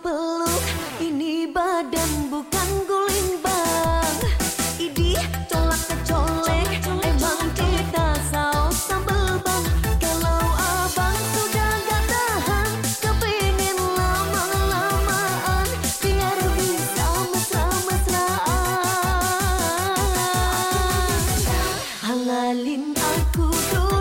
peluk Ini badan bukan guling bang. Idi colak kecolek Emang kita saus sambel bang. Kalau abang sudah gak tahan Kepingin lama-lamaan Biar bisa mesra-mesraan. Halalin aku tuh